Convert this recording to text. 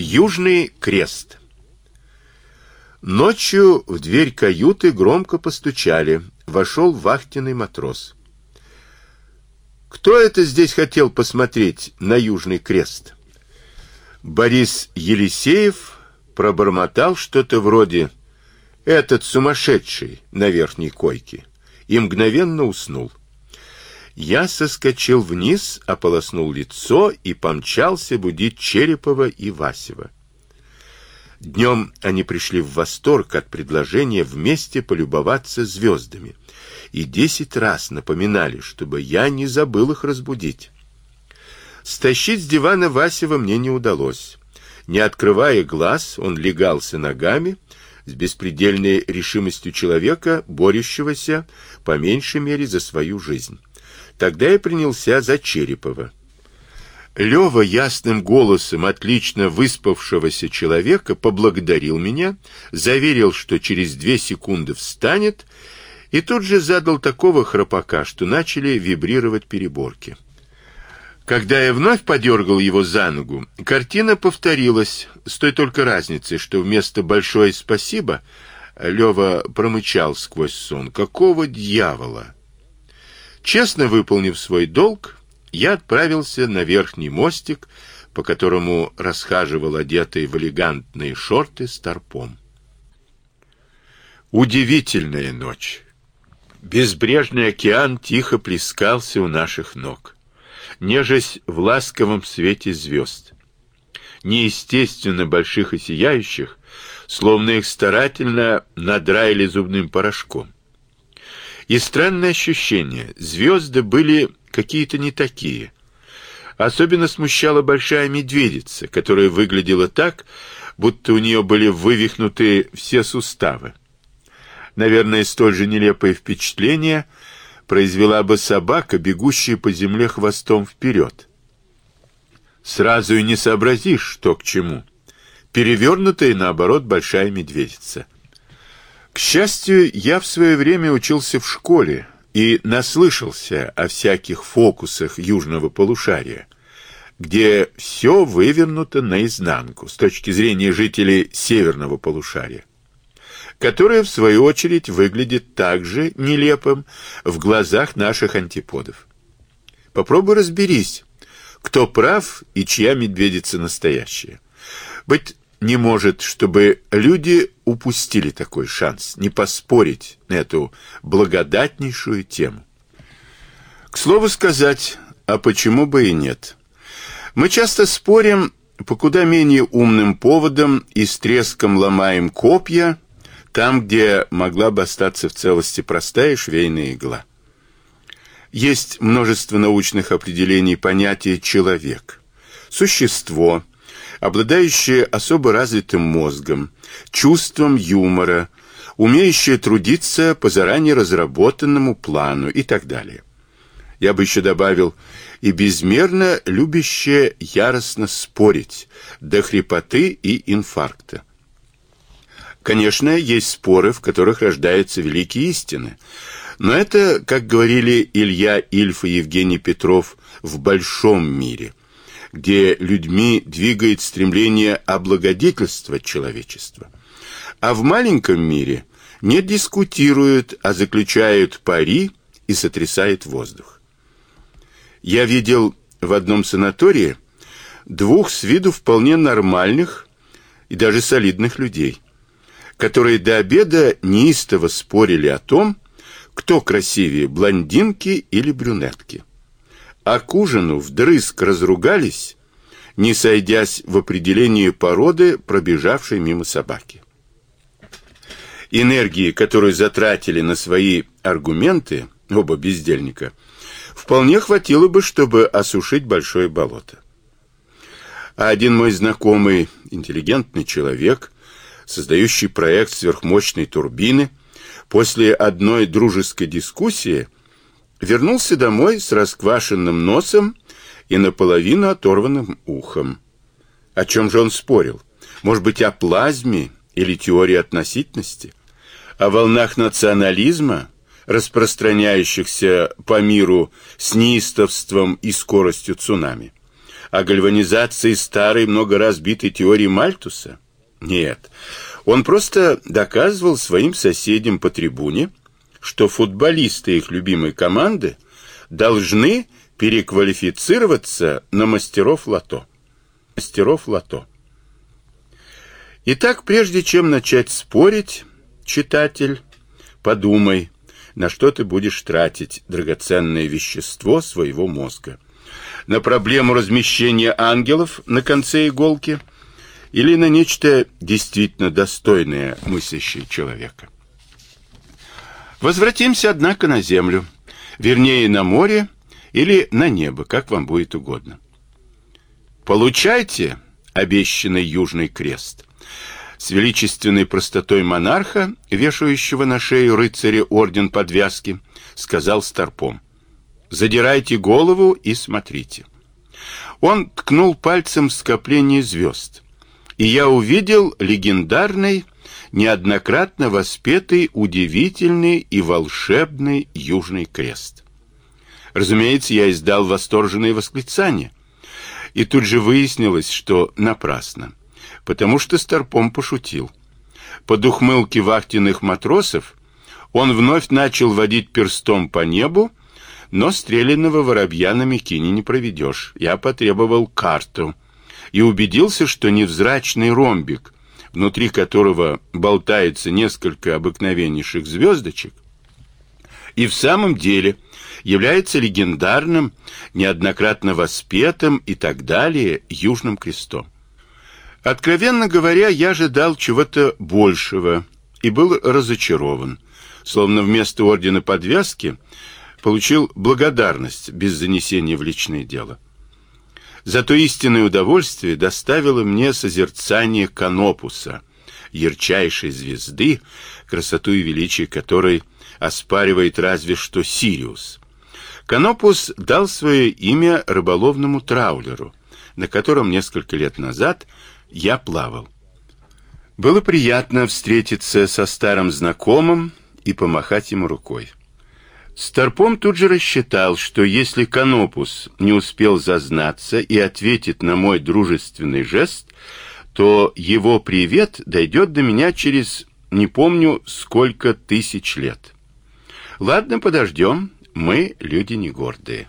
Южный крест. Ночью в дверь каюты громко постучали. Вошел вахтенный матрос. Кто это здесь хотел посмотреть на Южный крест? Борис Елисеев пробормотал что-то вроде «Этот сумасшедший» на верхней койке и мгновенно уснул. Я соскочил вниз, ополоснул лицо и помчался будить Черепова и Васева. Днем они пришли в восторг от предложения вместе полюбоваться звездами и десять раз напоминали, чтобы я не забыл их разбудить. Стащить с дивана Васева мне не удалось. Не открывая глаз, он легался ногами с беспредельной решимостью человека, борющегося по меньшей мере за свою жизнь. Тогда я принялся за Черепова. Лева ясным голосом отлично выспавшегося человека поблагодарил меня, заверил, что через две секунды встанет, и тут же задал такого храпака, что начали вибрировать переборки. Когда я вновь подергал его за ногу, картина повторилась, с той только разницей, что вместо большое спасибо Лева промычал сквозь сон: "Какого дьявола?" Честно выполнив свой долг, я отправился на верхний мостик, по которому расхаживал одетый в элегантные шорты старпом. Удивительная ночь. Безбрежный океан тихо плескался у наших ног, нежесть в ласковом свете звезд. Неестественно больших и сияющих, словно их старательно надраили зубным порошком. И странное ощущение, звезды были какие-то не такие. Особенно смущала большая медведица, которая выглядела так, будто у нее были вывихнуты все суставы. Наверное, столь же нелепое впечатление произвела бы собака, бегущая по земле хвостом вперед. Сразу и не сообразишь, что к чему. Перевернутая, наоборот, большая медведица. К счастью, я в свое время учился в школе и наслышался о всяких фокусах южного полушария, где все вывернуто наизнанку с точки зрения жителей северного полушария, которое в свою очередь выглядит также нелепым в глазах наших антиподов. Попробуй разберись, кто прав и чья медведица настоящая. Быть не может, чтобы люди упустили такой шанс, не поспорить на эту благодатнейшую тему. К слову сказать, а почему бы и нет? Мы часто спорим по куда менее умным поводам и с треском ломаем копья там, где могла бы остаться в целости простая швейная игла. Есть множество научных определений понятия человек. Существо, обладающее особо развитым мозгом, чувством юмора, умеющее трудиться по заранее разработанному плану и так далее. Я бы еще добавил и безмерно любящее яростно спорить до хрипоты и инфаркта. Конечно, есть споры, в которых рождаются великие истины. Но это, как говорили Илья Ильф и Евгений Петров, в большом мире – где людьми двигает стремление облагодетельствовать человечество. А в маленьком мире не дискутируют, а заключают пари и сотрясают воздух. Я видел в одном санатории двух с виду вполне нормальных и даже солидных людей, которые до обеда неистово спорили о том, кто красивее, блондинки или брюнетки а к ужину вдрызг разругались, не сойдясь в определении породы пробежавшей мимо собаки. Энергии, которую затратили на свои аргументы оба бездельника, вполне хватило бы, чтобы осушить большое болото. А один мой знакомый, интеллигентный человек, создающий проект сверхмощной турбины, после одной дружеской дискуссии – вернулся домой с расквашенным носом и наполовину оторванным ухом. О чем же он спорил? Может быть, о плазме или теории относительности? О волнах национализма, распространяющихся по миру с неистовством и скоростью цунами? о гальванизации старой много раз битой теории Мальтуса? Нет. Он просто доказывал своим соседям по трибуне, что футболисты их любимой команды должны переквалифицироваться на мастеров лото. Мастеров лото. Итак, прежде чем начать спорить, читатель, подумай, на что ты будешь тратить драгоценное вещество своего мозга. На проблему размещения ангелов на конце иголки или на нечто действительно достойное мыслящего человека. Возвратимся, однако, на землю, вернее, на море или на небо, как вам будет угодно. Получайте обещанный Южный Крест с величественной простотой монарха, вешающего на шею рыцаря орден подвязки, сказал Старпом. Задирайте голову и смотрите. Он ткнул пальцем в скопление звезд, и я увидел легендарный, неоднократно воспетый, удивительный и волшебный Южный Крест. Разумеется, я издал восторженное восклицание, и тут же выяснилось, что напрасно потому что Старпом пошутил. Под ухмылки вахтенных матросов он вновь начал водить перстом по небу, но стрелянного воробья на Микине не проведешь. Я потребовал карту и убедился, что невзрачный ромбик, внутри которого болтается несколько обыкновеннейших звездочек, и в самом деле является легендарным, неоднократно воспетым и так далее Южным крестом. Откровенно говоря, я ожидал чего-то большего и был разочарован, словно вместо ордена подвязки получил благодарность без занесения в личное дело. Зато истинное удовольствие доставило мне созерцание Канопуса, ярчайшей звезды, красоту и величие которой оспаривает разве что Сириус. Канопус дал свое имя рыболовному траулеру, на котором несколько лет назад я плавал. Было приятно встретиться со старым знакомым и помахать ему рукой. Старпом тут же рассчитал, что если Канопус не успел зазнаться и ответит на мой дружественный жест, то его привет дойдет до меня через не помню сколько тысяч лет. Ладно, подождем, мы люди не гордые.